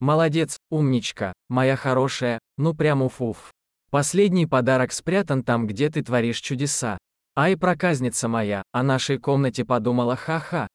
Молодец, умничка, моя хорошая, ну прям уф-уф. Последний подарок спрятан там, где ты творишь чудеса. Ай, проказница моя, о нашей комнате подумала ха-ха.